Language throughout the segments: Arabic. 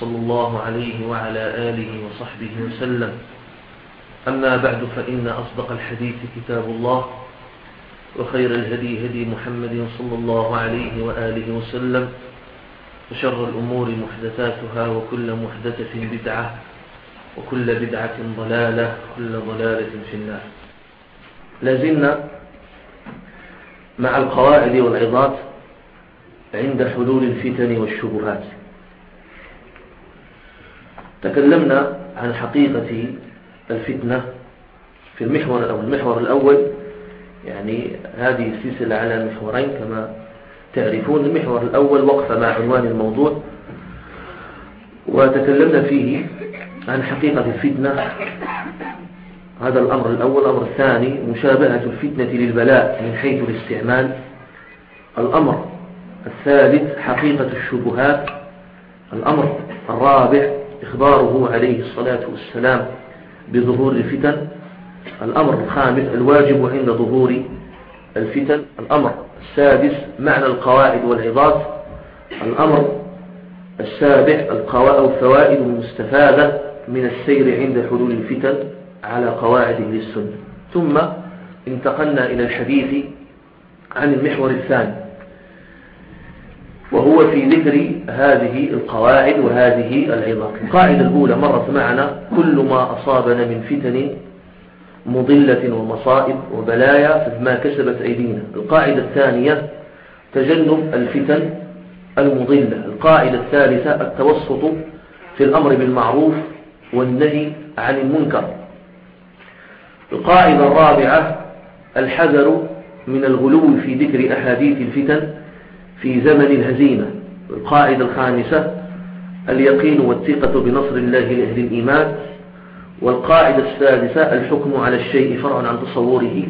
صلى الله عليه وعلى آله وصحبه وسلم. أما بعد فإن أصدق الحديث كتاب الله وخير الهدي هدي محمد صلى الله عليه وآله وسلم وشر الأمور محدثاتها وكل محدثة بدعة وكل بدعة ضلالة وكل ضلالة في النار. لازلنا مع القواعد والعظات عند حلول الفتن والشبهات. تكلمنا عن حقيقة الفتنة في المحور الأول. المحور الأول يعني هذه السلسلة على محورين كما تعرفون. المحور الأول وقف مع عنوان الموضوع وتكلمنا فيه عن حقيقة الفتنة. هذا الأمر الأول. الأمر الثاني مشابهة الفتنة للبلاء من حيث الاستعمال. الأمر الثالث حقيقة الشبهات. الأمر الرابع إخباره عليه الصلاة والسلام بظهور الفتن. الأمر الخامس الواجب عند ظهور الفتن. الأمر السادس معنى القواعد والعظات. الأمر السابع الفوائد المستفادة من السير عند حلول الفتن على قواعد للسنة. ثم انتقلنا إلى الحديث عن المحور الثاني. وهو في ذكر هذه القواعد وهذه العظات القاعدة الأولى مرت معنا كل ما أصابنا من فتن مضلة ومصائب وبلايا فما كسبت أيدينا. القاعدة الثانية تجنب الفتن المضلة. القاعدة الثالثة التوسط في الأمر بالمعروف والنهي عن المنكر. القاعدة الرابعة الحذر من الغلو في ذكر أحاديث الفتن في زمن الهزيمة القاعدة الخامسة اليقين والثقة بنصر الله لأهل الإيمان والقاعدة السادسة الحكم على الشيء فرعا عن تصوره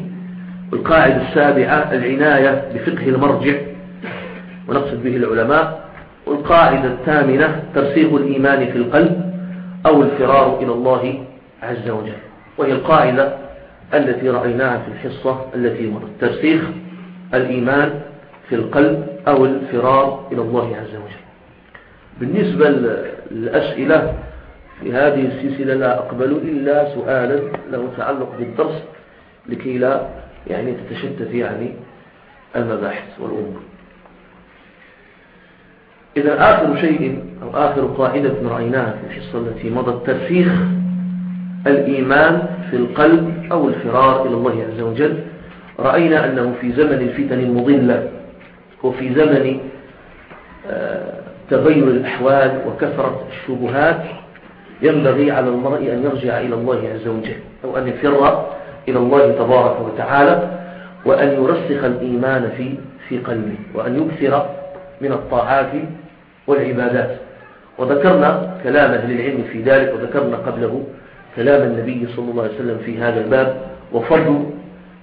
والقاعدة السابعة العناية بفقه المرجع ونقصد به العلماء والقاعدة الثامنة ترسيخ الإيمان في القلب أو الفرار إلى الله عز وجل. وهي القاعدة التي رأيناها في الحصة التي مرت. ترسيخ الإيمان في القلب أو الفرار إلى الله عز وجل. بالنسبة للأسئلة في هذه السلسلة لا أقبل إلا سؤالا له تعلق بالدرس لكي لا يعني تتشتت يعني المباحث والأمور. إذا آخر شيء أو آخر قاعدة رأيناها في الحصة التي مضت ترسيخ الإيمان في القلب أو الفرار إلى الله عز وجل رأينا أنه في زمن الفتن المضلة وفي زمن آه، تغير الأحوال وكثرة الشبهات ينبغي على المرء أن يرجع إلى الله عز وجل أو أن يفر إلى الله تبارك وتعالى وأن يرسخ الإيمان في في قلبه وأن يكثر من الطاعات والعبادات. وذكرنا كلام أهل العلم في ذلك وذكرنا قبله كلام النبي صلى الله عليه وسلم في هذا الباب وفضل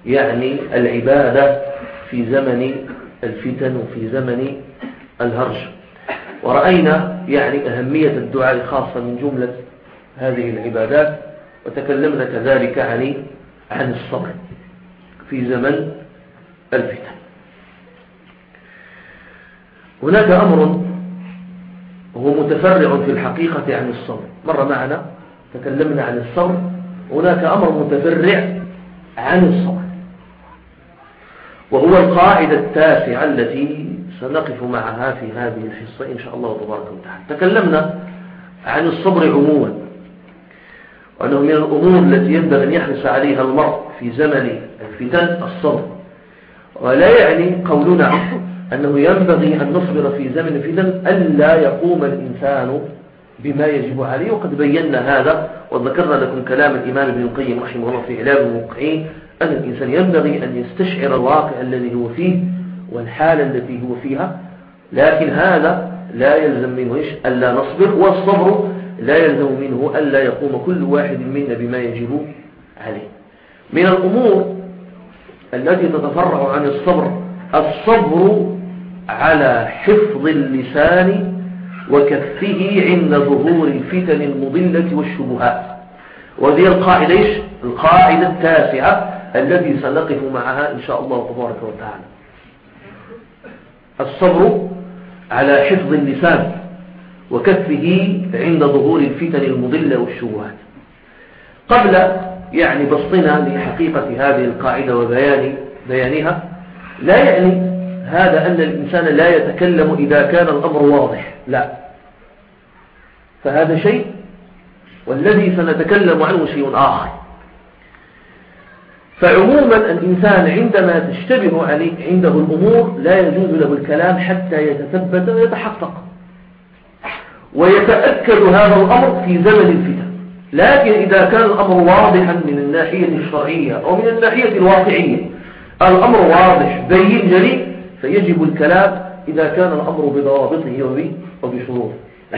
يعني العبادة في زمن الفتن وفي زمن الهرج. ورأينا يعني أهمية الدعاء خاصة من جملة هذه العبادات وتكلمنا كذلك عن عن الصبر في زمن الفتن. هناك أمر هو متفرع في الحقيقة عن الصبر. مر معنا تكلمنا عن الصبر. هناك أمر متفرع عن الصبر. وهو القاعدة التاسعة التي سنقف معها في هذه الحصة إن شاء الله تبارك وتعالى. تكلمنا عن الصبر عموما وأنه من الأمور التي ينبغي أن يحرص عليها المرء في زمن الفتن الصبر. ولا يعني قولنا أنه ينبغي أن نصبر في زمن الفتن ألا يقوم الإنسان بما يجب عليه. وقد بينا هذا وذكرنا لكم كلام الإمام ابن القيم رحمه الله في إعلام الموقعين أن الإنسان ينبغي أن يستشعر الواقع الذي هو فيه والحالة التي هو فيها لكن هذا لا يلزم منه إيش؟ ألا نصبر والصبر لا يلزم منه ألا يقوم كل واحد منا بما يجب عليه. من الأمور التي تتفرع عن الصبر الصبر على حفظ اللسان وكفه عند ظهور الفتن المضلة والشبهات. وهذه القاعدة؟ القاعدة التاسعة التي سنقف معها إن شاء الله تبارك وتعالى. الصبر على حفظ اللسان وكفه عند ظهور الفتن المضلة والشبهات قبل يعني بسطنا لحقيقة هذه القاعدة وبيان بيانها لا يعني هذا أن الإنسان لا يتكلم إذا كان الأمر واضح لا. فهذا شيء والذي سنتكلم عنه شيء آخر. فعموما الإنسان عندما تشتبه عليه عنده الأمور لا يجوز له الكلام حتى يتثبت ويتحقق. ويتأكد هذا الأمر في زمن الفتن. لكن إذا كان الأمر واضحا من الناحية الشرعية أو من الناحية الواقعية الأمر واضح بين جلي فيجب الكلام إذا كان الأمر بضوابطه وبشروطه.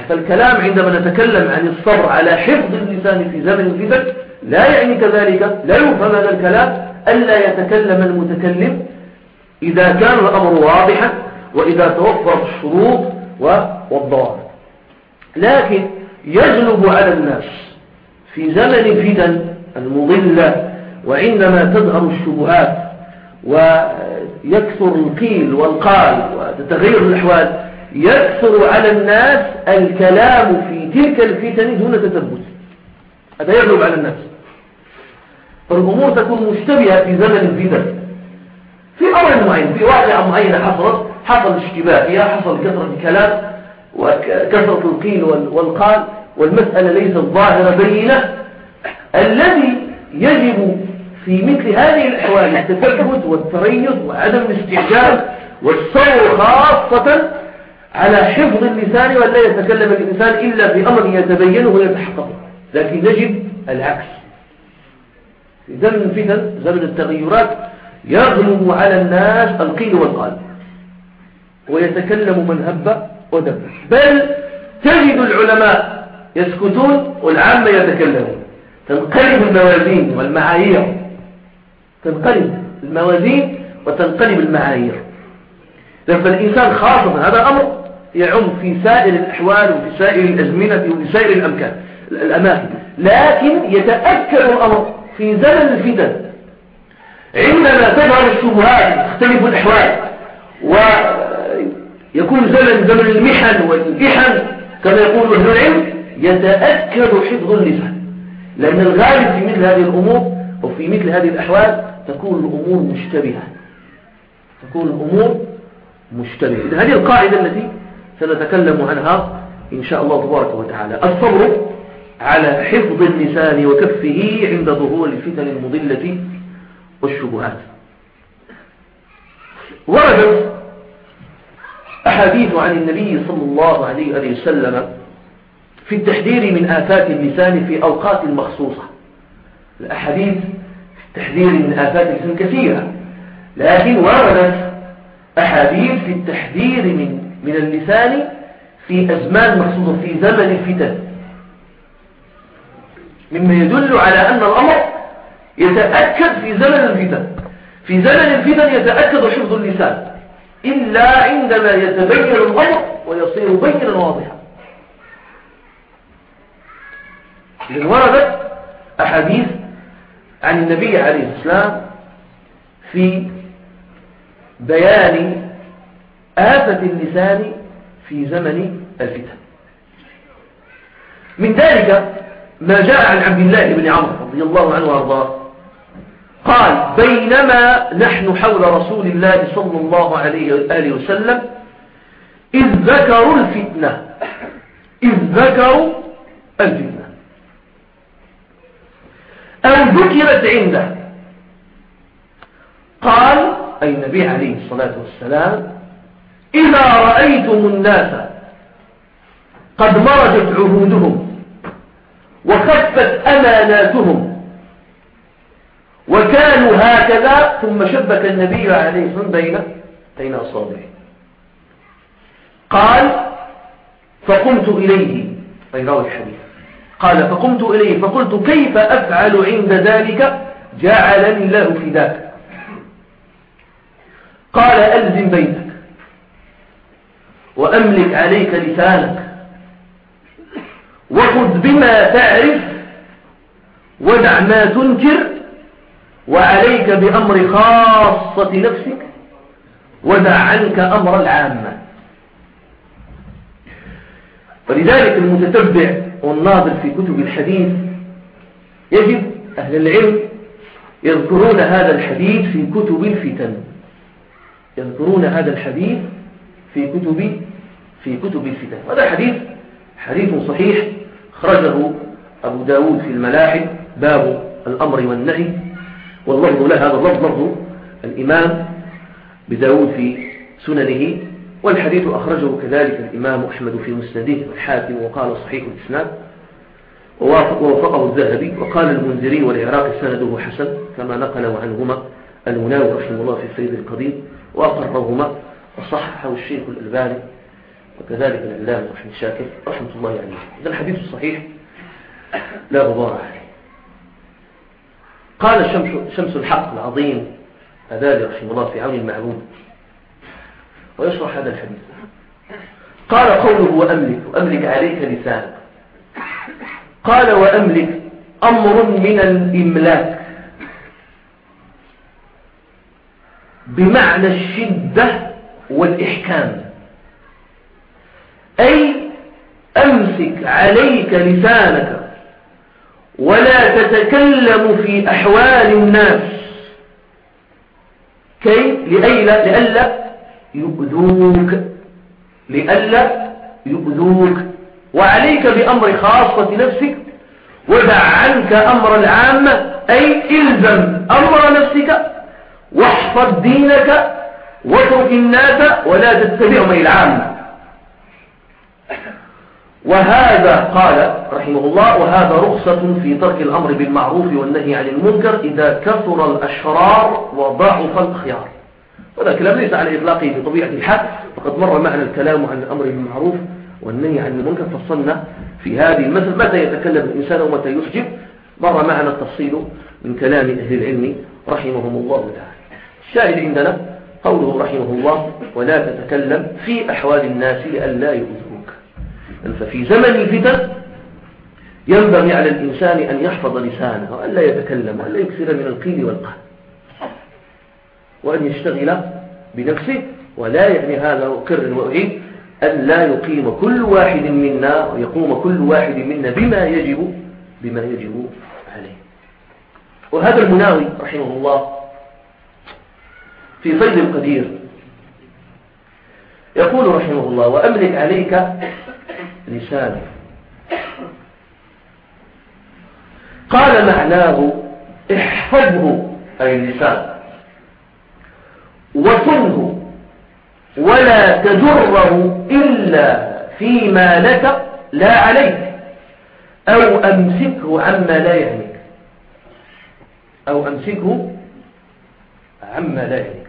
فالكلام عندما نتكلم عن الصبر على حفظ اللسان في زمن الفتن لا يعني كذلك لا يفهم هذا الكلام ألا يتكلم المتكلم إذا كان الأمر واضحا وإذا توفرت الشروط والضوابط. لكن يجلب على الناس في زمن الفتن المضلة وعندما تظهر الشبهات ويكثر القيل والقال وتتغير الأحوال يكثر على الناس الكلام في تلك الفتن دون تثبت. هذا يغلب على الناس. فالأمور تكون مشتبهة في زمن الفتن في أمر معين في واقعة معينة حصلت حصل اشتباه فيها حصل كثرة الكلام وكثرة القيل والقال والمسألة ليست ظاهرة بينة. الذي يجب في مثل هذه الأحوال التثبت والتريث وعدم الاستعجال والصبر خاصة على حفظ اللسان ولا يتكلم الإنسان إلا في أمر يتبينه ويتحقق لكن نجد العكس. في زمن الفتن زمن التغيرات يغلب على الناس القيل والقال. ويتكلم من هب ودب. بل تجد العلماء يسكتون والعامة يتكلمون. تنقلب الموازين والمعايير. تنقلب الموازين وتنقلب المعايير. فالإنسان خاصة هذا أمر يعم في سائر الأحوال وفي سائر الأزمنة وفي سائر الأمكان الأماكن. لكن يتأكد الأمر. في زمن الفتن. عندما تظهر الشبهات تختلف الأحوال ويكون زمن زمن المحن والإحن كما يقول أهل العلم يتأكد حفظ اللسان. لأن الغالب في مثل هذه الأمور وفي مثل هذه الأحوال تكون الأمور مشتبهة. تكون الأمور مشتبهة. هذه القاعدة التي سنتكلم عنها إن شاء الله تبارك وتعالى. الصبر على حفظ اللسان وكفه عند ظهور الفتن المضلة والشبهات. وردت أحاديث عن النبي صلى الله عليه وسلم في التحذير من آفات اللسان في أوقات مخصوصة. الأحاديث في التحذير من آفات اللسان كثيرة لكن وردت أحاديث في التحذير من من اللسان في أزمان مخصوصة في زمن الفتن. مما يدل على أن الأمر يتأكد في زمن الفتن. في زمن الفتن يتأكد حفظ اللسان. إلا عندما يتبين الأمر ويصير بينا واضحا. إذن وردت أحاديث عن النبي عليه السلام في بيان آفة اللسان في زمن الفتن. من ذلك ما جاء عن عبد الله بن عمرو رضي الله عنه وأرضاه. قال بينما نحن حول رسول الله صلى الله عليه وآله وسلم إذ ذكروا الفتنة. إذ ذكروا الفتنة. أو ذكرت عنده؟ قال أي النبي عليه الصلاة والسلام إذا رأيتم الناس قد مرجت عهودهم وخفت أماناتهم. وكانوا هكذا ثم شبك النبي عليه الصلاة والسلام بين بين أصابعه. قال فقلت إليه. أي راوي الحديث. قال فقمت إليه. فقلت كيف أفعل عند ذلك؟ جعلني الله في ذاك قال ألزم بيتك. وأملك عليك لسانك. وخذ بما تعرف ودع ما تنكر وعليك بأمر خاصة نفسك ودع عنك أمر العامة. ولذلك المتتبع والناظر في كتب الحديث يجب أهل العلم يذكرون هذا الحديث في كتب الفتن. يذكرون هذا الحديث في كتب في كتب الفتن. هذا حديث حديث صحيح خرجه أبو داود في الملاحم باب الأمر والنهي. واللفظ له هذا اللفظ لفظ الإمام بداود في سننه والحديث أخرجه كذلك الإمام أحمد في مسنده والحاكم وقال صحيح الإسناد. ووافقه الذهبي وقال المنذري والعراق سنده حسن كما نقله عنهما المناوي رحمه الله في السيد القدير وأقرهما وصححه الشيخ الألباني وكذلك الإعلام رحمة شاكر رحمة الله عليه هذا الحديث الصحيح لا غبار عليه. قال شمس, شمس الحق العظيم هذا رحمة الله في عون المعبود. ويشرح هذا الحديث. قال قوله وأملك وأملك عليك لسانك. قال وأملك أمر من الإملاك. بمعنى الشدة والإحكام. أي أمسك عليك لسانك ولا تتكلم في أحوال الناس. كي؟ لأيلا لألا يؤذوك. لألا يؤذوك. وعليك بأمر خاصة نفسك. ودع عنك أمر العامة أي إلزم أمر نفسك. واحفظ دينك واترك الناس ولا تتبعهم العامة وهذا قال رحمه الله وهذا رخصة في ترك الأمر بالمعروف والنهي عن المنكر إذا كثر الأشرار وضعف الخيار. هذا كلام ليس على إطلاقه بطبيعة الحال فقد مر معنا الكلام عن الأمر بالمعروف والنهي عن المنكر فصلنا في هذه المثل متى يتكلم الإنسان ومتى يحجب مر معنا التفصيل من كلام أهل العلم رحمهم الله تعالى. الشاهد عندنا قوله رحمه الله ولا تتكلم في أحوال الناس لئلا يؤذوك ففي زمن الفتن ينبغي على الإنسان أن يحفظ لسانه وألا يتكلم وألا يكثر من القيل والقال وأن يشتغل بنفسه ولا يعني هذا أكرر وأعيد أن لا يقيم كل واحد منا ويقوم كل واحد منا بما يجب بما يجب عليه. وهذا المناوي رحمه الله في فيض القدير يقول رحمه الله وأملك عليك لسانك قال معناه احفظه أي اللسان وصنه ولا تجره إلا فيما لك لا عليك أو أمسكه عما لا يعنيك أو أمسكه عما لا يعنيك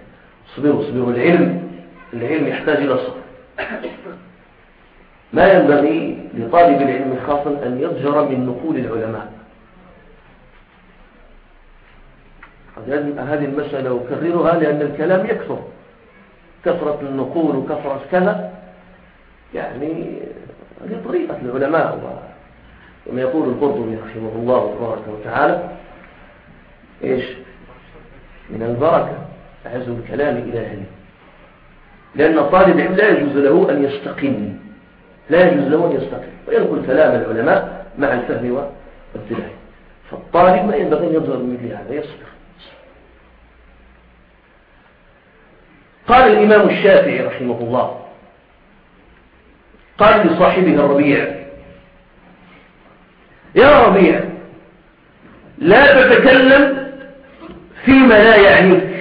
اصبروا اصبروا العلم العلم يحتاج إلى صبر. ما ينبغي لطالب العلم خاصا أن يضجر من نقول العلماء هذه المسألة أكررها لأن الكلام يكثر. كثرة النقول وكثرة كذا يعني هذه طريقة العلماء وما يقول القرطبي رحمه الله تبارك وتعالى إيش؟ من البركة عزو الكلام إلى أهله. لأن الطالب لا يجوز له أن يستقيم لا يجوز له أن يستقيم وينقل كلام العلماء مع الفهم والتلاحي فالطالب ما ينبغي أن يظهر مثل هذا يصبر. قال الإمام الشافعي رحمه الله قال لصاحبه الربيع يا ربيع لا تتكلم فيما لا يعنيك.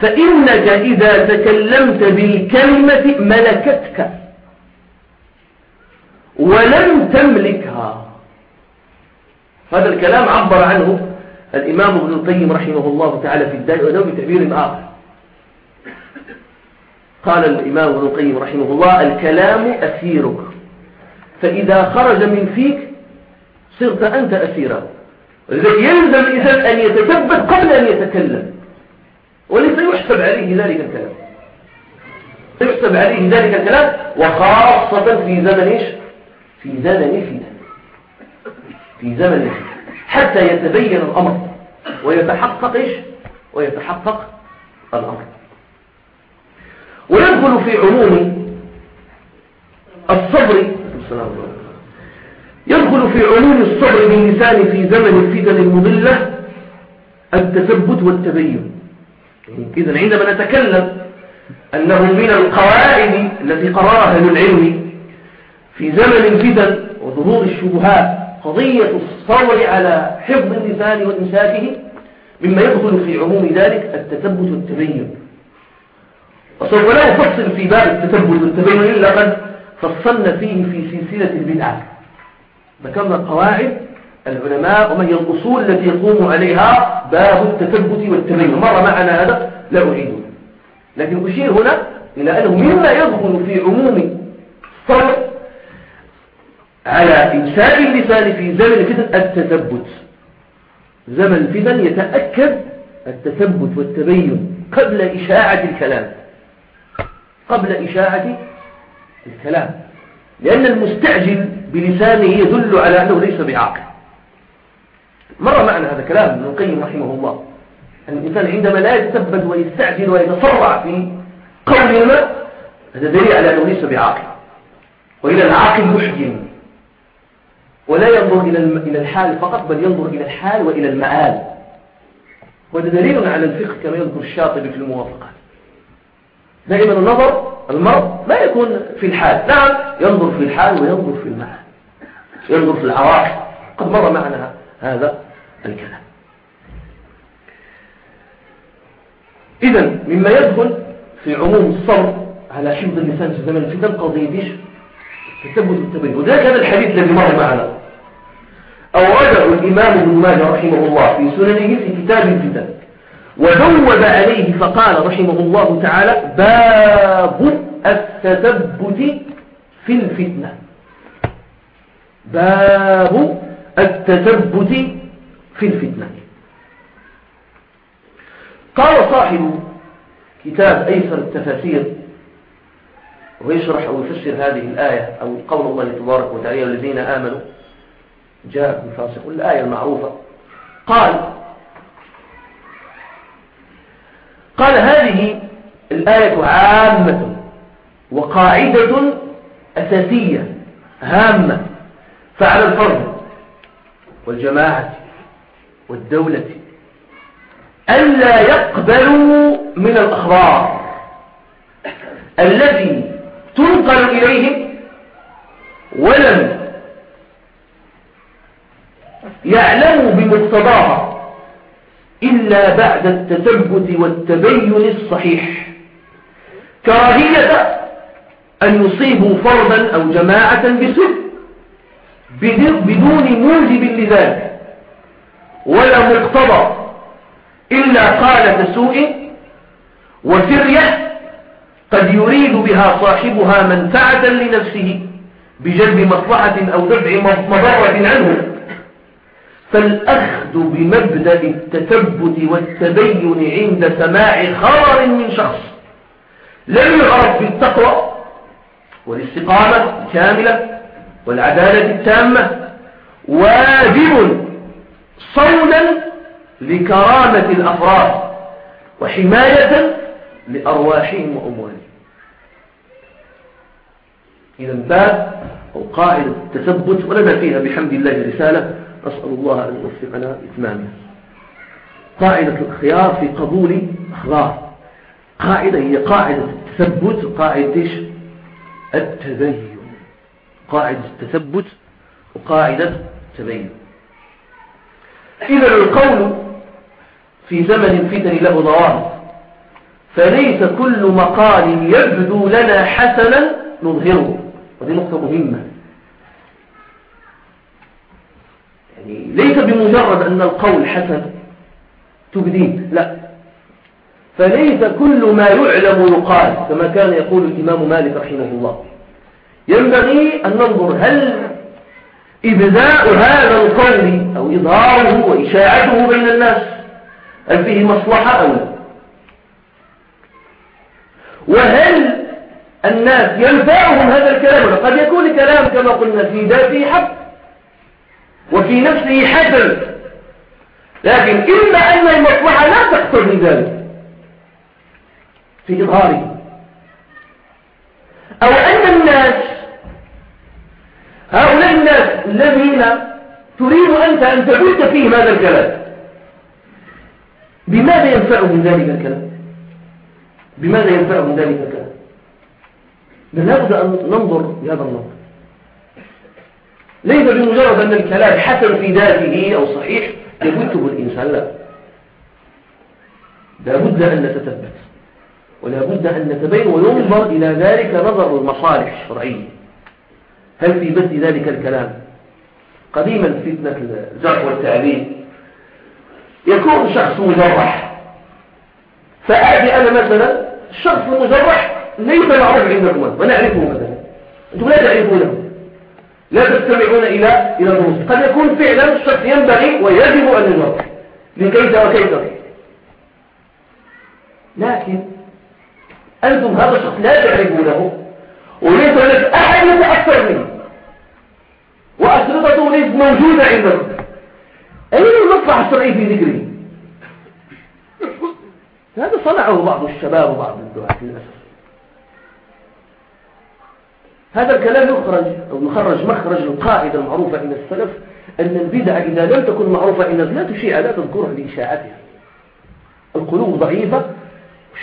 فإنك إذا تكلمت بالكلمة ملكتك ولم تملكها. هذا الكلام عبر عنه الإمام ابن القيم رحمه الله تعالى في الداء ولو بتعبير آخر. قال الإمام ابن القيم رحمه الله الكلام أسيرك. فإذا خرج من فيك صرت أنت أسيرا. يلزم الإنسان أن يتثبت قبل أن يتكلم. وليس يحسب عليه ذلك الكلام. يحسب عليه ذلك الكلام وخاصة في زمن إيش؟ في زمن فتن. في زمن حتى يتبين الأمر ويتحقق إيش؟ ويتحقق الأمر. ويدخل في عموم الصبر يدخل في عموم الصبر باللسان في زمن الفتن المضلة التثبت والتبين. إذا عندما نتكلم أنه من القواعد التي قررها أهل العلم في زمن الفتن وظهور الشبهات قضية الصبر على حفظ اللسان وإمساكه مما يدخل في عموم ذلك التثبت والتبين. وسوف لا أفصل في باب التثبت والتبين إلا قد فصلنا فيه في سلسلة البدعة ذكرنا قواعد العلماء وما هي الأصول التي يقوم عليها باب التثبت والتبين مر معنا هذا؟ لا أعيده. لكن أشير هنا إلى أنه مما يدخل في عموم الصبر على إنساء اللسان في زمن الفتن التثبت. زمن الفتن يتأكد التثبت والتبين قبل إشاعة الكلام. قبل إشاعة الكلام. لأن المستعجل بلسانه يدل على أنه ليس بعاقل. مر معنا هذا كلام ابن القيم رحمه الله. أن الإنسان عندما لا يتثبت ويستعجل ويتسرع في قول ما هذا دليل على أنه ليس بعاقل. وإلى العاقل محجم. ولا ينظر إلى الحال فقط بل ينظر إلى الحال وإلى المآل. وهذا دليل على الفقه كما يذكر الشاطبي في الموافقات. دائما النظر المرء لا يكون في الحال. نعم ينظر في الحال وينظر في المعنى ينظر في العواقب. قد مر معنا هذا. الكلام. إذا مما يدخل في عموم الصبر على حفظ اللسان في زمن الفتن قضية إيش؟ تثبت التبين وذلك هذا الحديث الذي مر معنا. أورده الإمام ابن ماجه رحمه الله في سننه في كتاب الفتن. وذوب عليه فقال رحمه الله تعالى باب التثبت في الفتنة. باب التثبت في الفتنة. قال صاحب كتاب أيسر التفاسير ويشرح أو يفسر هذه الآية أو قول الله تبارك وتعالى الذين آمنوا جاء فاسق الآية المعروفة. قال قال هذه الآية عامة وقاعدة أساسية هامة فعلى الفرد والجماعة والدولة ألا يقبلوا من الأخبار التي تنقل إليهم ولم يعلموا بمقتضاها إلا بعد التثبت والتبين الصحيح. كراهية أن يصيبوا فردا أو جماعة بسوء بدون موجب لذلك. ولا مقتضى إلا قالة سوء وفرية قد يريد بها صاحبها منفعة لنفسه بجلب مصلحة أو دفع مضرة عنه. فالأخذ بمبدأ التثبت والتبين عند سماع خبر من شخص لم يعرف بالتقوى والاستقامة الكاملة والعدالة التامة واجب صولا لكرامة الأفراد وحماية لأرواحهم وأموالهم إذا باب أو قاعدة التثبت ولنا فيها بحمد الله رسالة. أسأل الله أن يوفقنا إتمامها. قاعدة الخيار في قبول أخبار. قاعدة هي قاعدة التثبت. وقاعدة التبين. قاعدة التثبت وقاعدة التبين. إذا القول في زمن الفتن له ظواهر فليس كل مقال يبدو لنا حسنا نظهره. وهذه نقطة مهمة. يعني ليس بمجرد أن القول حسن تبديه لا. فليس كل ما يعلم يقال كما كان يقول الإمام مالك رحمه الله. ينبغي أن ننظر هل إبداء هذا القول أو إظهاره وإشاعته بين الناس هل فيه مصلحة أو لا؟ وهل الناس ينفعهم هذا الكلام؟ قد يكون الكلام كما قلنا في ذاته حق وفي نفسه حسن لكن إما أن المصلحة لا تقتضي ذلك في إظهاره. أو أن الناس هؤلاء الناس الذين تريد أنت أن تبث فيهم هذا الكلام. بماذا ينفعهم ذلك الكلام؟ بماذا ينفعهم ذلك الكلام؟ لابد أن ننظر بهذا النظر. ليس بمجرد أن الكلام حسن في ذاته أو صحيح يبثه الإنسان لا. لابد أن نتثبت ولا بد أن نتبين وينظر إلى ذلك نظر المصالح الشرعية. هل في بث ذلك الكلام؟ قديما فتنة الجرح والتعبير. يكون شخص مجرح. فآتي أنا مثلا الشخص المجرح ليس معروف عندكم ونعرفه مثلا. أنتم لا تعرفونه. لا تستمعون إلى إلى قد يكون فعلا الشخص ينبغي ويجب أن يجرح لكيف وكيف؟ لكن أنتم هذا الشخص لا تعرفونه. وليس لك أحد يتأثر منه. وأسرطته ليست موجودة عندكم أين المصلحة الشرعية في ذكره؟ هذا صنعه بعض الشباب وبعض الدعاة للأسف. هذا الكلام يخرج أو يخرج مخرج القاعدة المعروفة عند السلف أن البدع إذا لم تكن معروفة عند لا تشيع لا تذكرها لإشاعتها القلوب ضعيفة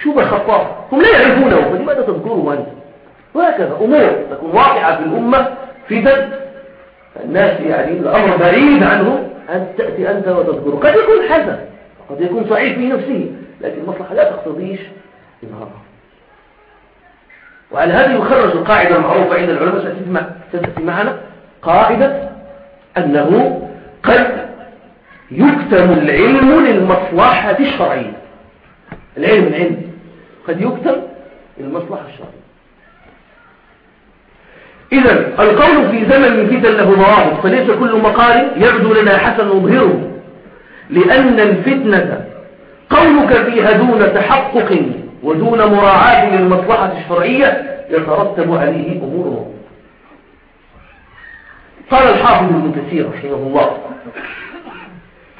شبه خطاف هم لا يعرفونه فلماذا تذكره أنت؟ وهكذا أمور تكون واقعة في الأمة في فتن الناس يعني الأمر بعيد عنه أن تأتي أنت وتذكره قد يكون حسن قد يكون صحيح في نفسه لكن المصلحة لا تقتضيش إظهارها وعلى هذا يخرج القاعدة المعروفة عند العلماء ستأتي معنا قاعدة أنه قد يكتم العلم للمصلحة الشرعية. العلم العلم. قد يكتم للمصلحة الشرعية. إذا القول في زمن فتن له ضوابط فليس كل مقال يبدو لنا حسن نظهره لأن الفتنة قولك فيها دون تحقق ودون مراعاة للمصلحة الشرعية يترتب عليه أمور قال الحافظ ابن كثير رحمه الله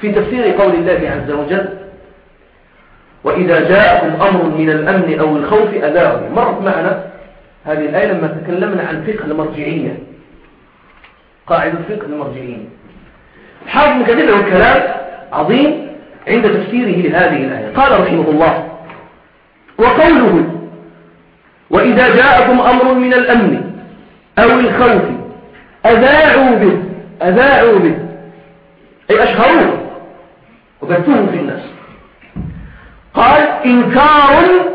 في تفسير قول الله عز وجل وإذا جاءكم أمر من الأمن أو الخوف أذاعوا. مرت معنا هذه الآية لما تكلمنا عن فقه المرجعية. قاعدة فقه المرجعية. حافظ كثير له كلام عظيم عند تفسيره لهذه الآية. قال رحمه الله وقوله وإذا جاءكم أمر من الأمن أو الخوف أذاعوا به أذاعوا به. أي أشهروه وبثوه في الناس. قال إنكار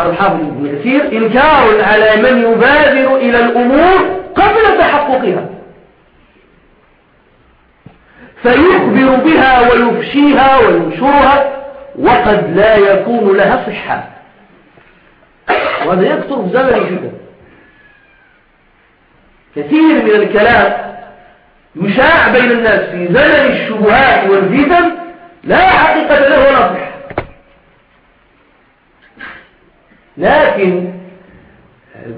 قال الحافظ ابن كثير إنكار على من يبادر إلى الأمور قبل تحققها. فيخبر بها ويفشيها وينشرها وقد لا يكون لها صحة. وهذا يكثر زمن جدا. كثير من الكلام يشاع بين الناس في زمن الشبهات والفتن لا حقيقة له ولا صحة. لكن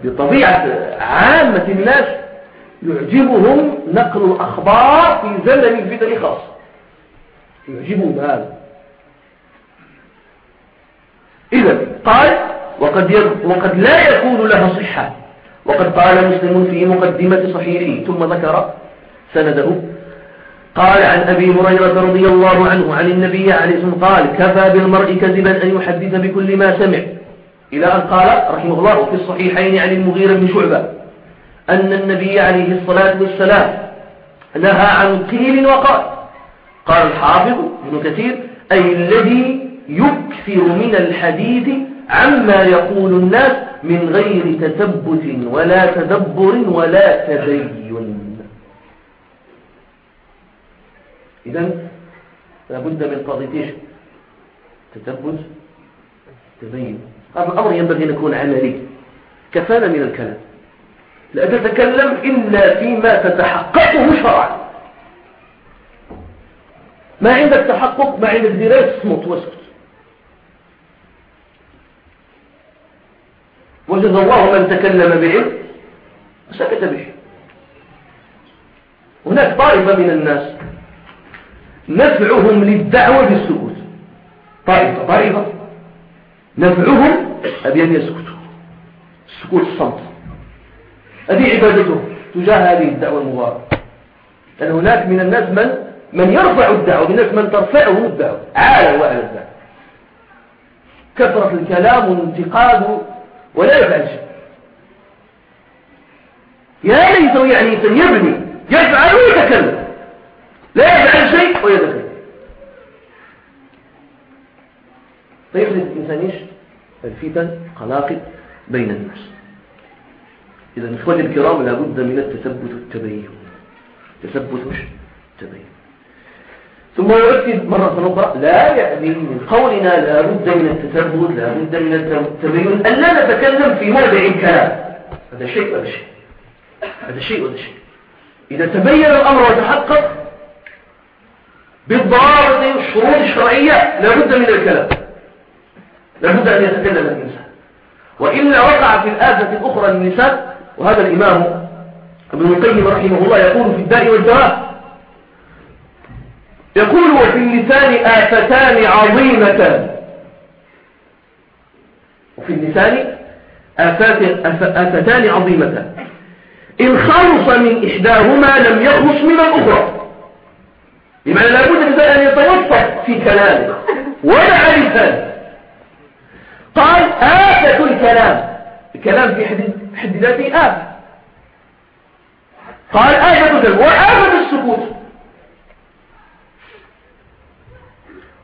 بطبيعة عامة الناس يعجبهم نقل الأخبار في زمن الفتن خاصة يعجبهم هذا إذا قال وقد, وقد لا يكون لها صحة. وقد قال مسلم في مقدمة صحيحه ثم ذكر سنده. قال عن أبي هريرة رضي الله عنه عن النبي عليه الصلاة والسلام قال كفى بالمرء كذبا أن يحدث بكل ما سمع. إلى أن قال رحمه الله في الصحيحين عن المغيرة بن شعبة أن النبي عليه الصلاة والسلام نهى عن قيل وقال. قال الحافظ ابن كثير أي الذي يكثر من الحديث عما يقول الناس من غير تثبت ولا تدبر ولا تبين. إذا لابد من قضية تثبت هذا الأمر ينبغي أن يكون عملي؟ كفانا من الكلام. لا تتكلم إلا فيما تتحققه شرعا. ما عندك تحقق ما عندك دراية اصمت واسكت وجد الله من تكلم بعلم وسكت به. هناك طائفة من الناس نفعهم للدعوة بالسكوت. طائفة طائفة. نفعهم أن يسكتوا. السكوت الصمت. هذه عبادته. تجاه هذه الدعوة المباركة. لأن هناك من الناس من من يرفع الدعوة من الناس من ترفعه الدعوة. عالى وعلى الدعوة. كثرة الكلام والانتقاد ولا يفعل شيء. يا ليته يعني يبني يفعل ويتكلم. لا يفعل شيء ويدخل فيحدث الإنسان إيش؟ الفتن قلاقل بين الناس. إذا إخواني الكرام لابد من التثبت التبين تثبت التبين ثم يؤكد مرة أخرى لا يعني من قولنا لا بد من التثبت لا بد من التبين. أن لا نتكلم في موضع الكلام. هذا شيء وهذا شيء. هذا شيء وهذا شيء. إذا تبين الأمر وتحقق بالضوابط والشروط الشرعية لا بد من الكلام. لا بد أن يتكلم الإنسان. وإلا وقع في الآفة الأخرى للنساء وهذا الإمام ابن القيم رحمه الله يقول في الداء والدواء يقول وفي اللسان آفتان عظيمتان. وفي اللسان آفتان عظيمتان. إن خلص من إحداهما لم يخلص من الأخرى. لماذا لا بد أن يتوسط في كلامه ودع لسانه قال آفة الكلام الكلام في حد ذاته آفة قال آفة الكلام وآفة السكوت؟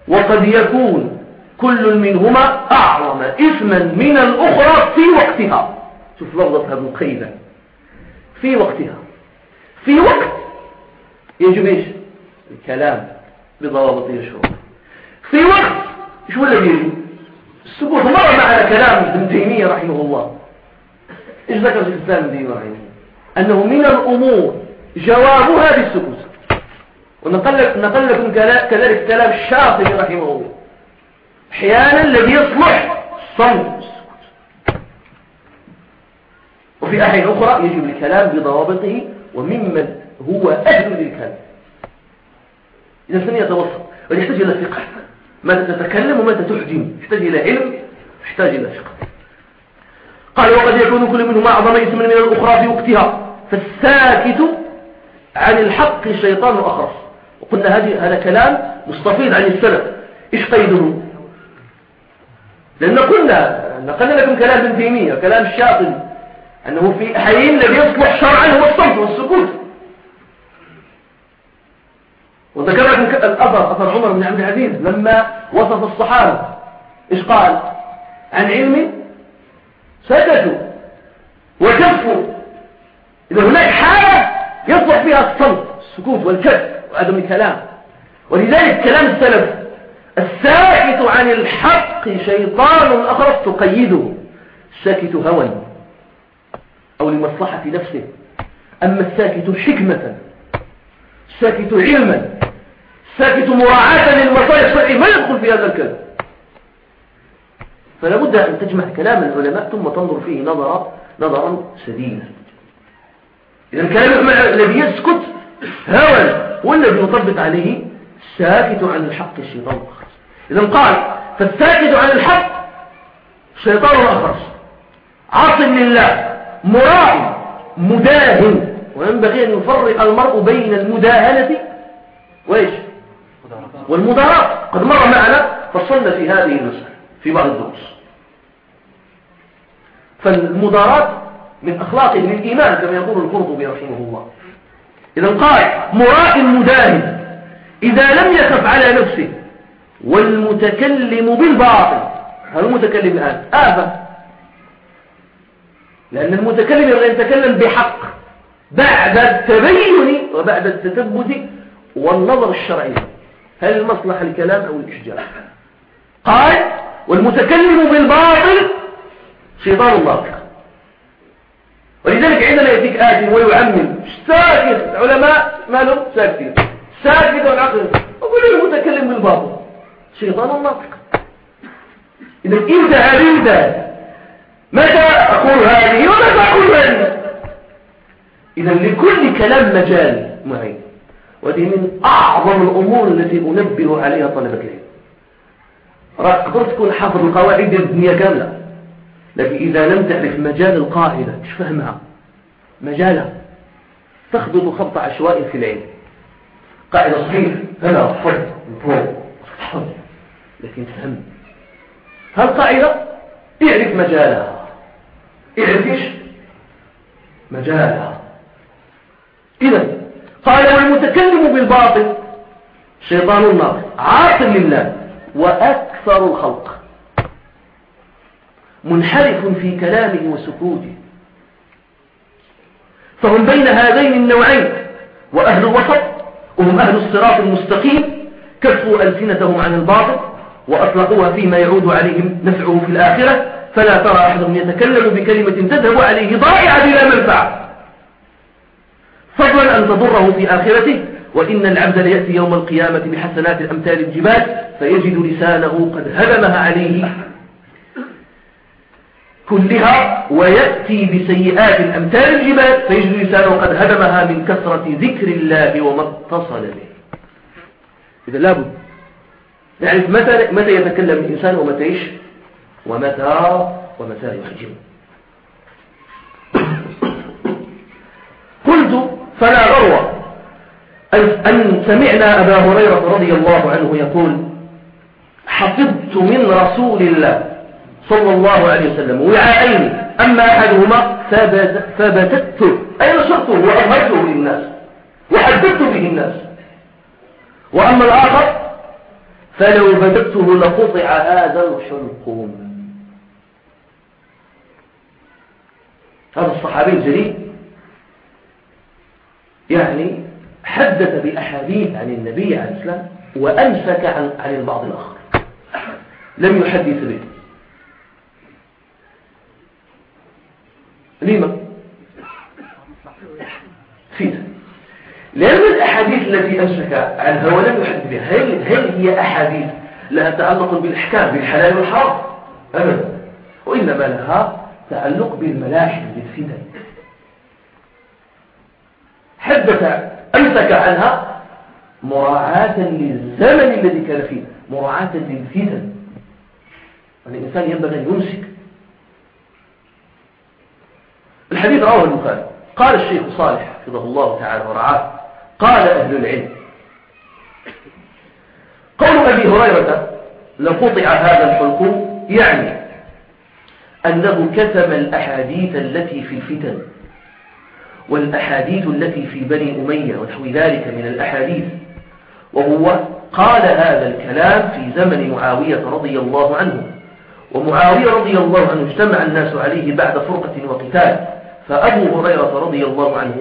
وقد يكون كل منهما أعظم إثما من الأخرى في وقتها. شوف لفظة ابن القيمة في وقتها. في وقت. يجب إيش؟ الكلام بضوابطه الشروط في وقت. شو الذي يجب؟ السكوت مر معنا كلام ابن تيمية رحمه الله. إيش ذكر في الإسلام ابن تيمية رحمه أنه من الأمور جوابها بالسكوت. ونقل نقل لكم كذلك كلام الشاطبي رحمه الله. أحيانا الذي يصلح الصمت وفي أحيان أخرى يجب الكلام بضوابطه وممن هو أهل للكلام. إذا سن يتوسط ويحتاج إلى فقه ماذا تتكلم وماذا تحجم يحتاج إلى علم يحتاج إلى فقه. قال وقد يكون كل منهما أعظم اسما من الأخرى في وقتها فالساكت عن الحق شيطان أخرس. وقلنا هذا كلام مستفيض عن السلف. إيش قيده؟ لأن قلنا نقلنا لكم كلام ابن تيمية كلام الشاطبي أنه في حين الذي يصلح شرعا هو الصمت والسكوت. وذكر لكم الأثر أثر عمر بن عبد العزيز لما وصف الصحابة إيش قال؟ عن علم سكتوا وكفوا إذا هناك حالة يصلح فيها الصمت السكوت والكف وعدم الكلام. ولذلك كلام السلف الساكت عن الحق شيطان أخرس تقيده الساكت هوى أو لمصلحة نفسه. أما الساكت حكمة الساكت علما الساكت مراعاة للمصالح الشرعية. ما يدخل في هذا الكلام؟ فلا بد أن تجمع كلام العلماء ثم تنظر فيه نظرا نظرا سديدا إذا كلام الذي يسكت هوى والذي يطبق عليه الساكت عن الحق الشيطان إذا قال فالساكت عن الحق شيطان أخرس عاصم لله مراعي مداهن. وينبغي أن يفرق المرء بين المداهنة وإيش؟ والمداراة قد مر معنا فصلنا في هذه المسألة في بعض الدروس. فالمداراة من أخلاق الإيمان كما يقول القرطبي رحمه الله. إذا قال مراء مداهن إذا لم يخف على نفسه والمتكلم بالباطل هذا المتكلم الآن آفة لأن المتكلم يبغى يتكلم بحق بعد التبين وبعد التثبت والنظر الشرعي. هل المصلحة الكلام أو الإشجاع قال والمتكلم بالباطل شيطان الله. ولذلك عندما يأتيك آت ويعمم ساكت. العلماء مالهم ساكتين. ساكت والعقل أقول المتكلم بالباطل شيطان الناطق إذا أنت أريد متى أقول هذه ومتى أقول هذه؟ إذا لكل كلام مجال معين. وهذه من أعظم الأمور التي أنبه عليها طلبة العلم. قدرت تكون حافظ القواعد الدنيا كاملة لكن إذا لم تعرف مجال القاعدة تفهمها مجالها. تخبط خبط عشوائي في العلم. قاعدة صحيح. هنا فرد فوق لكن تفهم هالقاعدة اعرف مجالها. اعرف مجالها. إذا قال والمتكلم بالباطل شيطان النار عاصم لله وأكثر الخلق. منحرف في كلامه وسكوته. فهم بين هذين النوعين وأهل الوسط وهم أهل الصراط المستقيم كفوا ألسنتهم عن الباطل وأطلقوها فيما يعود عليهم نفعه في الآخرة. فلا ترى أحد يتكلم بكلمة تذهب عليه ضائعة بلا منفعة. فضلا أن تضره في آخرته وإن العبد ليأتي يوم القيامة بحسنات الأمثال الجبال فيجد لسانه قد هدمها عليه كلها ويأتي بسيئات الأمثال الجبال فيجد لسانه قد هدمها من كثرة ذكر الله وما اتصل به. إذا لابد نعرف متى, متى يتكلم الإنسان ومتى إيش؟ ومتى ومتى يحجم قلت فلا غروة أن سمعنا أبا هريرة رضي الله عنه يقول حفظت من رسول الله صلى الله عليه وسلم وعاءين أما أحدهما فبتته أي نشرته وأظهرته للناس وحدثت به الناس. وأما الآخر فلو بدته لقطع هذا الحلقوم. هذا الصحابي الجليل. يعني حدث بأحاديث عن النبي عليه السلام وأمسك عن, عن البعض الآخر. لم يحدث به. لما؟ فيها لأن الأحاديث التي أمسك عنها ولم يحدث بها. هل, هل هي أحاديث لها تعلق بالإحكام بالحلال والحرام؟ أبدا. وإنما لها تعلق بالملاحظ بالفتن. حدث أمسك عنها مراعاة للزمن الذي كان فيه مراعاة للفتن. الإنسان ينبغي أن يمسك. الحديث رواه البخاري. قال الشيخ صالح حفظه الله تعالى ورعاه قال أهل العلم قول أبي هريرة لقطع هذا الحلقوم يعني أنه كتم الأحاديث التي في الفتن. والأحاديث التي في بني أمية ونحو ذلك من الأحاديث. وهو قال هذا الكلام في زمن معاوية رضي الله عنه. ومعاوية رضي الله عنه اجتمع الناس عليه بعد فرقة وقتال. فأبو هريرة رضي الله عنه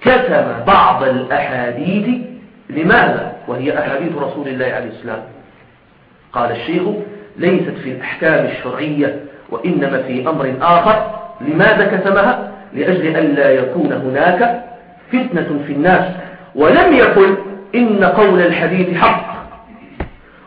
كتم بعض الأحاديث لماذا؟ وهي أحاديث رسول الله عليه السلام. قال الشيخ ليست في الأحكام الشرعية وإنما في أمر آخر. لماذا كتمها؟ لأجل أن لا يكون هناك فتنة في الناس. ولم يقل إن قول الحديث حق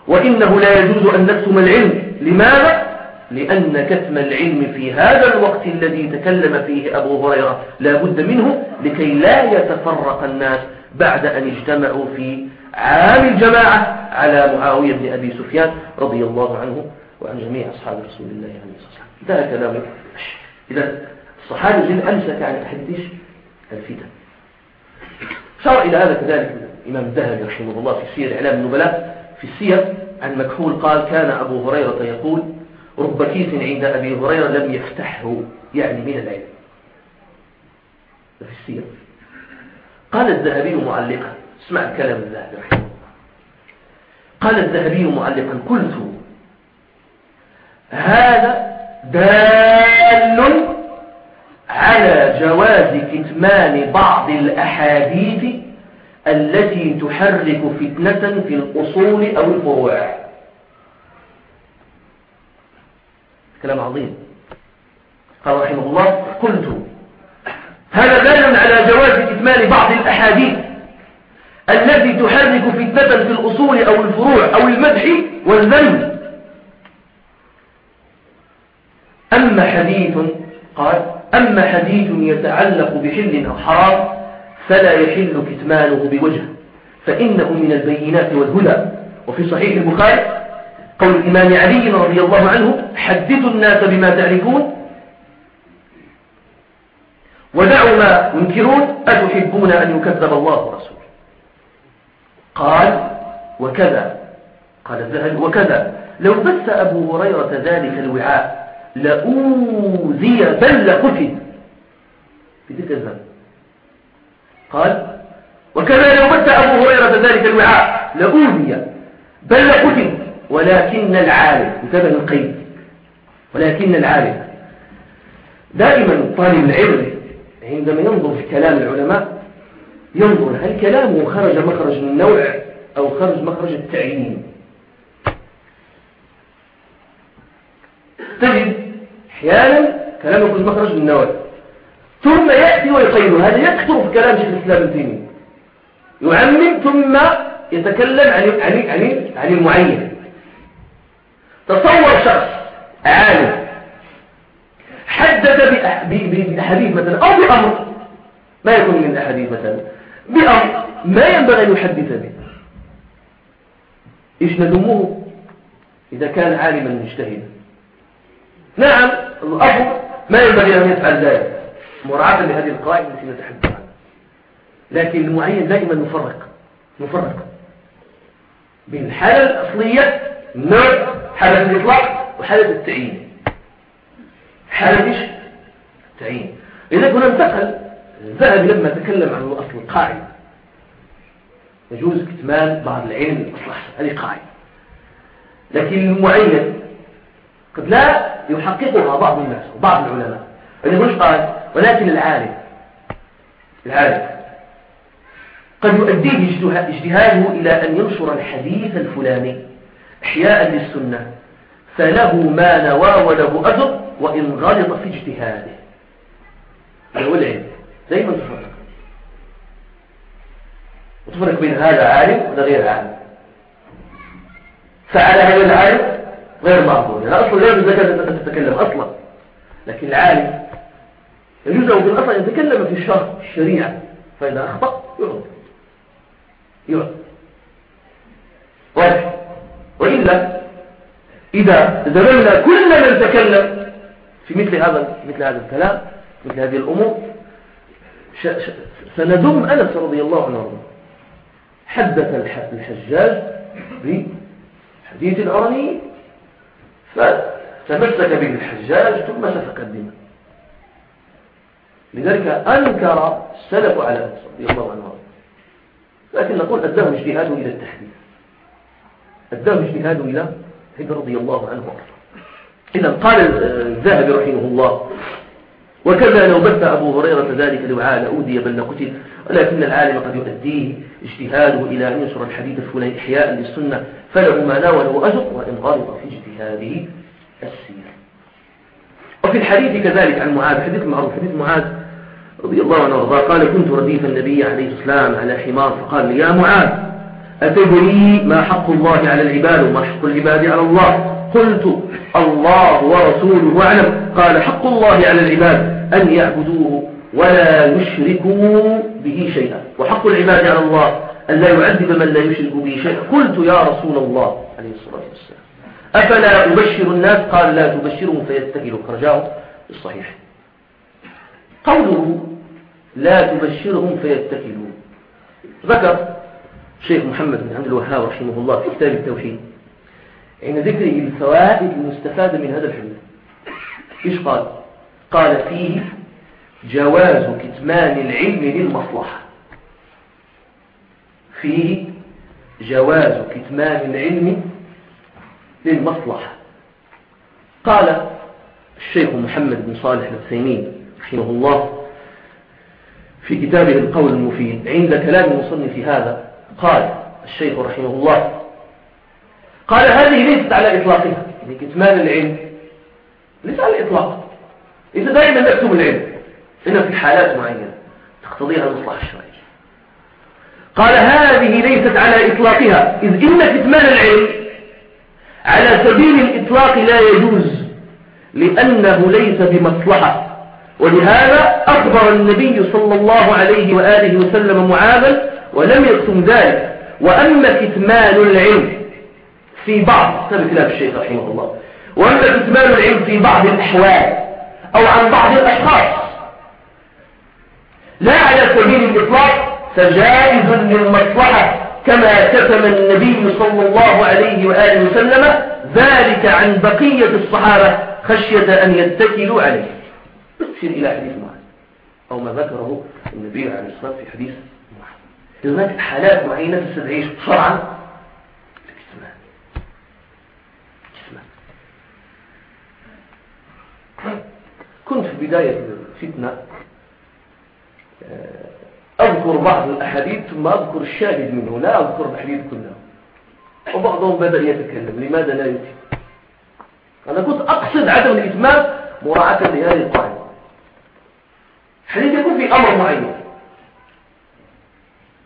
وإنه لا يجوز أن نكتم العلم. لماذا؟ لأن كتم العلم في هذا الوقت الذي تكلم فيه أبو هريرة لا بد منه لكي لا يتفرق الناس بعد أن اجتمعوا في عام الجماعة على معاوية بن أبي سفيان رضي الله عنه وعن جميع أصحاب رسول الله عليه الصلاة والسلام. إذا الصحابي جل أمسك عن الحديث الفتن. شرع إلى هذا كذلك الإمام الذهبي رحمه الله في سير إعلام النبلاء. في السير عن مكحول قال كان أبو هريرة يقول رب كيس عند أبي هريرة لم يفتحه. يعني من العلم. في السير. قال الذهبي معلقا. اسمع كلام الذهبي رحمه الله. قال الذهبي معلقا قلت هذا دال على جواز كتمان بعض الأحاديث التي تحرك فتنة في الأصول أو الفروع. كلام عظيم. قال رحمه الله قلت هذا دال على جواز إكمال بعض الأحاديث التي تحرك فتنة في الأصول أو الفروع أو المدح والذنب أما حديث قال أما حديث يتعلق بحل أو حرام فلا يحل كتمانه بوجه فإنه من البينات والهدى. وفي صحيح البخاري قول الإمام علي رضي الله عنه حدثوا الناس بما تعرفون ودعوا ما ينكرون أتحبون أن يكذب الله ورسوله؟ قال وكذا. قال الذهب وكذا. لو بث أبو هريرة ذلك الوعاء لأوذي بل لقتل في تلك الزمن. قال وكذا لو بث أبو هريرة ذلك الوعاء لأوذي بل لقتل ولكن العالم انتبه القيد ولكن العالم. دائما طالب العلم عندما ينظر في كلام العلماء ينظر هل كلامه خرج مخرج النوع أو خرج مخرج التعيين؟ تجد أحيانا كلام يخرج مخرج النوع ثم يأتي ويقيد هذا يكثر في كلام شيخ الإسلام ابن يعمم ثم يتكلم عن عن عن عن المعين. تصور شخص عالم حدث بأحاديث مثلا أو بأمر ما يكون من الأحاديث مثلا بأمر ما ينبغي أن يحدث به. إيش ندمه إذا كان عالما مجتهدا. نعم الأمر ما ينبغي أن يفعل ذلك. مراعاة لهذه القواعد التي نتحدث عنها. لكن المعين دائما نفرق نفرق بين الحالة الأصلية نوع حالة الإطلاق وحالة التعيين. حالة إيش؟ التعيين. إذا هنا انتقل الذهب لما تكلم عن الأصل القاعدة يجوز كتمان بعض العلم الأصل هذه قاعدة. لكن المعين قد لا يحققها بعض الناس وبعض العلماء. يعني قال ولكن العالم العالم قد يؤديه اجتهاده إلى أن ينشر الحديث الفلاني إحياء للسنة فله ما نوى وله أجر وإن غلط في اجتهاده. هو العلم دائما تفرق. وتفرق بين هذا عالم وهذا غير عالم. فعل هذا العالم غير معقول. يعني أصلا لا يجوز أن تتكلم أصلا. لكن العالم يجوز له بالأصل أن يتكلم في الشرع الشريعة. فإذا أخطأ يعرض يعرض واضح. وإلا إذا ذللنا كل من تكلم في مثل هذا مثل هذا الكلام مثل هذه الأمور سندم أنس رضي الله عنه. حدث الحجاج بحديث العرني فتمسك به الحجاج ثم سفك الدماء. لذلك أنكر السلف على رضي الله عنه. لكن نقول أداه اجتهاده إلى التحديث أداه اجتهاده إلى حجر رضي الله عنه إذا قال الذهبي رحمه الله وكذا لو بث أبو هريرة ذلك لوعاء لأودي بل قتل ولكن العالم قد يؤديه. اجتهاده إلى أن ينشر الحديث الفلاني إحياء للسنة فله ما ناوله أجر وإن غلط في اجتهاده السير وفي الحديث كذلك عن معاذ حديث معروف حديث معاذ رضي الله عنه وأرضاه قال كنت رديف النبي عليه السلام على حمار فقال لي يا معاذ أتدري ما حق الله على العباد وما حق العباد على الله؟ قلت الله ورسوله أعلم. قال حق الله على العباد أن يعبدوه ولا يشركوا به شيئا. وحق العباد على الله أن لا يعذب من لا يشرك به شيئا. قلت يا رسول الله عليه الصلاة والسلام. أفلا أبشر الناس؟ قال لا تبشرهم فيتكلوا خرجاه الصحيح قوله لا تبشرهم فيتكلوا ذكر شيخ محمد بن عبد الوهاب رحمه الله في كتاب التوحيد عند ذكره الفوائد المستفادة من هذا الحديث. إيش قال؟ قال فيه جواز كتمان العلم للمصلحة. فيه جواز كتمان العلم للمصلحة. قال الشيخ محمد بن صالح العثيمين رحمه الله في كتابه القول المفيد عند كلام المصنف هذا قال الشيخ رحمه الله قال هذه ليست على إطلاقها. يعني كتمان العلم ليس على الإطلاق. ليس دائما نكتب العلم. إن في حالات معينة تقتضيها المصلحة الشرعية. قال هذه ليست على إطلاقها. إذ إن كتمان العلم على سبيل الإطلاق لا يجوز لأنه ليس بمصلحة. ولهذا أخبر النبي صلى الله عليه وآله وسلم معاذا ولم يكتم ذلك. وأما كتمان العلم في بعض هذا كلام الشيخ رحمه الله. وأما كتمان العلم في بعض الأحوال أو عن بعض الأشخاص لا على سبيل الإطلاق فجائز للمصلحة كما كتم النبي صلى الله عليه وآله وسلم ذلك عن بقية الصحابة خشية أن يتكلوا عليه. تشير إلى حديث معاذ أو ما ذكره النبي عليه الصلاة في حديث معاذ هناك حالات معينة تستدعيش شرعا كنت في بداية الفتنة أذكر بعض الأحاديث ثم أذكر الشاهد منه لا أذكر الحديث كله وبعضهم بدأ يتكلم لماذا لا يتم أنا كنت أقصد عدم الإتمام مراعاة لهذه القاعدة. حديث يكون في أمر معين.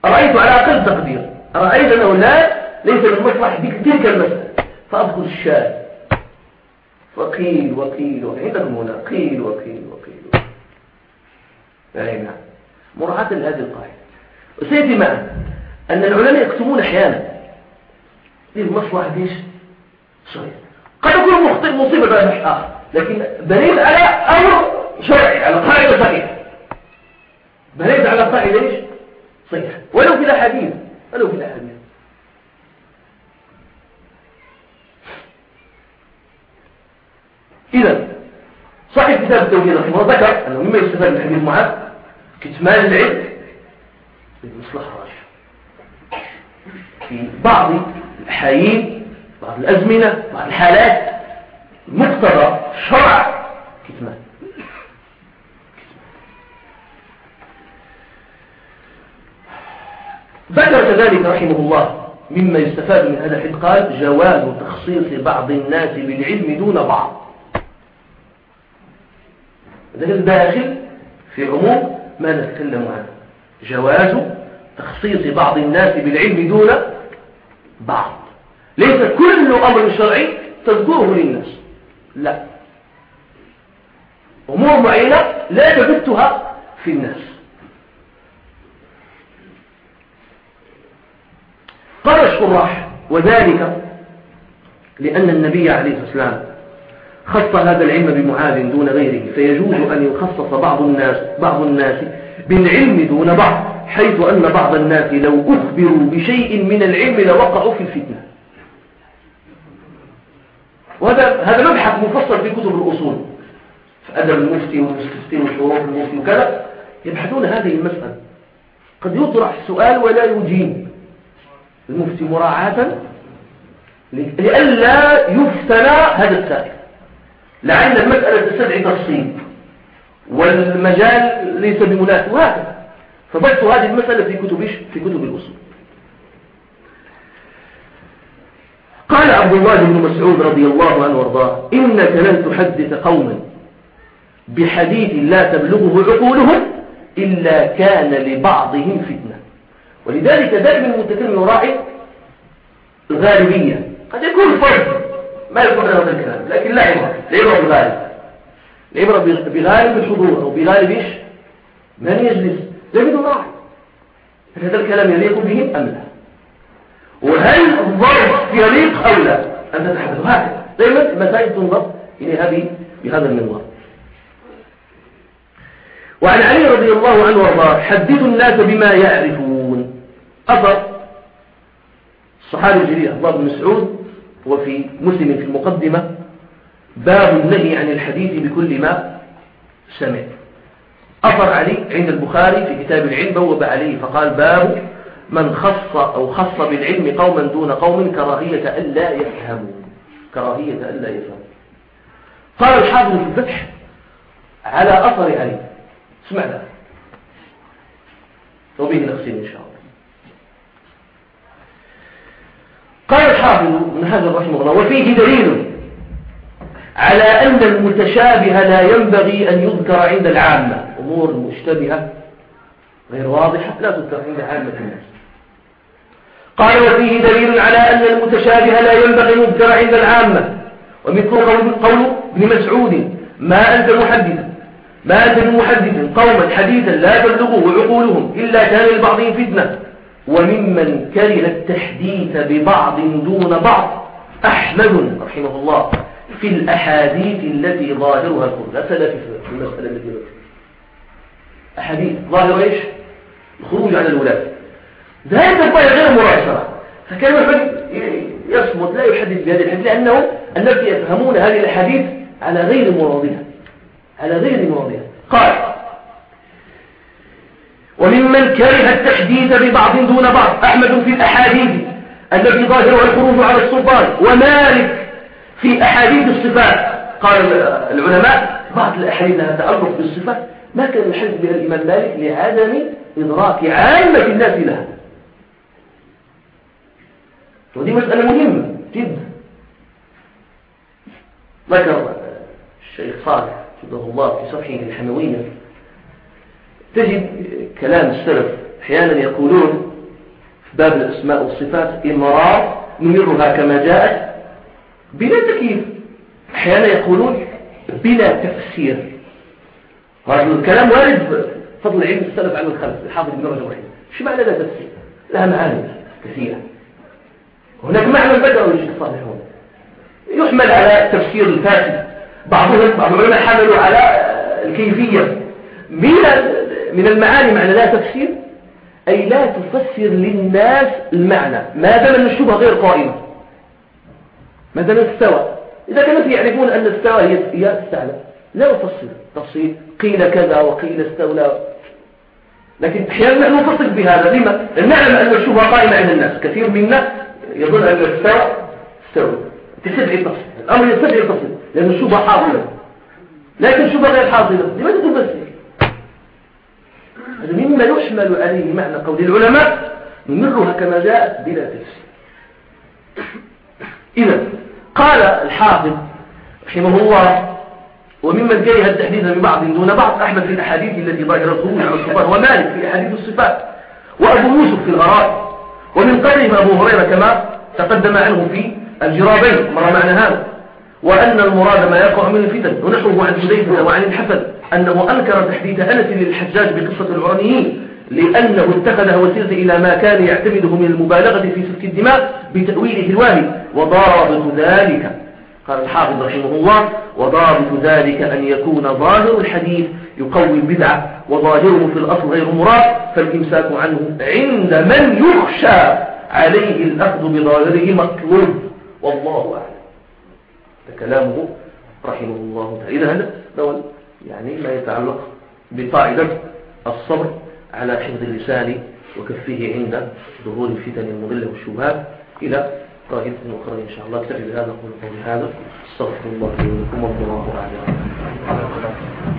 رأيت على أقل تقدير. رأيت أنه لا ليس من مصلحة تلك المسألة. فأذكر الشاهد. وقيل وقيل عندكم هنا قيل وقيل وقيل. يعني نعم مراعاة لهذه القاعدة. وسيدي معا أن العلماء يكتمون أحيانا للمصلحة ليش صحيح قد يكون مخطئ مصيبة بقى مش آخر لكن بنيت على أمر شرعي على قاعدة صحيحة. بنيت على قاعدة ليش صحيحة. ولو في الأحاديث ولو في الأحاديث. إذا صاحب كتاب التوحيد رحمه الله ذكر أنه مما يستفاد من حديث معاذ كتمان العلم للمصلحة الراجحة في بعض الحيين بعض الأزمنة بعض الحالات مقتضى شرع كتمان ذكر كذلك رحمه الله مما يستفاد من هذا الحديث قال جواز تخصيص بعض الناس بالعلم دون بعض. ده داخل في عموم ما نتكلم عنه؟ جواز تخصيص بعض الناس بالعلم دون بعض. ليس كل أمر شرعي تذكره للناس. لا. أمور معينة لا تبتها في الناس. قال الشراح وذلك لأن النبي عليه الصلاة والسلام خص هذا العلم بمعاذ دون غيره فيجوز أن يخصص بعض الناس بعض الناس بالعلم دون بعض حيث أن بعض الناس لو أخبروا بشيء من العلم لوقعوا في الفتنة. وهذا هذا مبحث مفصل في كتب الأصول. في أدب المفتي والمستفتي وشروط المفتي وكذا يبحثون هذه المسألة. قد يطرح السؤال ولا يجيب. المفتي مراعاة لئلا يفتنى هذا السائل. لعل المسألة تستدعي تفصيل. والمجال ليس بمناسب وهكذا. فبثت هذه المسألة في كتب في كتب الأصول. قال عبد الله بن مسعود رضي الله عنه وارضاه إنك لن تحدث قوما بحديث لا تبلغه عقولهم إلا كان لبعضهم فتنة. ولذلك دائما المتكلم يراعي الغالبية. قد يكون فرد ما يكون هذا الكلام لكن لا عبرة لا عبرة بغالب العبرة بغالب الحضور أو بغالب إيش من يجلس؟ لا بدون راعي هذا الكلام يليق به أم لا؟ وهل الظرف يليق أو لا؟ أن تتحدث. هكذا. دائما مسائل تنظر إلى هذه بهذا المنظر. وعن علي رضي الله عنه وارضاه حدثوا الناس بما يعرفون. أثر الصحابي الجليل الله بن مسعود وفي مسلم في المقدمة باب النهي عن الحديث بكل ما سمع. أثر علي عند البخاري في كتاب العلم بوب عليه فقال باب من خص أو خص بالعلم قوما دون قوم كراهية ألا يفهموا. كراهية ألا يفهموا. قال الحافظ في الفتح على أثر علي. اسمع وبه نقسم إن شاء الله. قال الحافظ من هذا رحمه الله وفيه دليل على أن المتشابه لا ينبغي أن يذكر عند العامة. أمور مشتبهة غير واضحة لا تذكر عند عامة. الناس قال وفيه دليل على أن المتشابه لا ينبغي يذكر عند العامة. ومثل قول, ابن مسعود ما أنت محدث ما أنت بمحدث قوما حديثا لا تبلغه عقولهم إلا كان لبعضهم فتنة. وممن كره التحديث ببعض دون بعض أحمد رحمه الله في الأحاديث التي ظاهرها الكل. لا في المسألة التي أحاديث ظاهر إيش؟ الخروج على الولاة. ذلك الضيع غير مراسلة فكان الحديث يصمت لا يحدث بهذه الحديث لأنه الناس يفهمون هذه الحديث على غير مرادها على غير مرادها قال وممن كره التحديث ببعض دون بعض. أحمد في الأحاديث التي ظاهرها الخروج على السلطان ومالك في أحاديث الصفات. قال العلماء بعض الأحاديث لها تعلق بالصفات. ما كان يحدث بها الإمام مالك لعدم إدراك عامة الناس لها. ودي مسألة مهمة جدا. ذكر الشيخ صالح حفظه الله في صفحه الحموية. تجد كلام السلف أحيانا يقولون في باب الأسماء والصفات إمرار نمرها كما جاءت بلا تكييف أحيانا يقولون بلا تفسير. هذا الكلام وارد فضل علم السلف عن الخلف الحافظ ابن رجب رحمه شو معنى لا تفسير؟ لها معاني كثيرة. هناك معنى الشيخ صالح يحمل على تفسير الفاسد. بعضهم بعض العلماء حملوا على الكيفية. من من المعاني معنى لا تفسير؟ أي لا تفسر للناس المعنى. ما دام أن الشبهة غير قائمة. ما دام استوى. إذا كانوا يعرفون أن استوى هي استعلى لا يفسر تفصيل. قيل كذا وقيل استولى. لكن أحيانا نحن نفصل بهذا. لما؟ نعلم أن الشبهة قائمة عند الناس. كثير منا يظن أن استوى. استوى تستدعي التفصيل؟ الأمر يستدعي التفصيل؟ لأن الشبهة حاصلة لكن الشبهة غير حاصلة لماذا تفسر؟ مما يحمل عليه معنى قول العلماء نمرها كما جاءت بلا تفسير. إذا قال الحافظ رحمه الله وممن كره التحديث من بعض دون بعض أحمد في الأحاديث التي ظاهر الخروج على الصفات ومالك في أحاديث الصفات وأبو يوسف في الغرائب ومن قبلهم أبو هريرة كما تقدم عنه في الجرابين مر معنا هذا وأن المراد ما يقع من الفتن ونحوه عن حذيفة وعن الحسن. أنه أنكر تحديث أنس للحجاج بقصة العرانيين لأنه اتخذها وسيلة إلى ما كان يعتمده من المبالغة في سفك الدماء بتأويله الواهي وضابط ذلك قال الحافظ رحمه الله وضابط ذلك أن يكون ظاهر الحديث يقوي البدعة وظاهره في الأصل غير مراد فالإمساك عنه عند من يخشى عليه الأخذ بظاهره مطلوب والله أعلم. كلامه رحمه الله تعالى. إذا هذا يعني ما يتعلق بقاعدة الصبر على حفظ اللسان وكفه عند ظهور الفتن المضلة والشبهات. إلى قاعدة أخرى إن شاء الله. اكتفي بهذا قول قولي هذا. أستغفر الله لكم والله أعلم.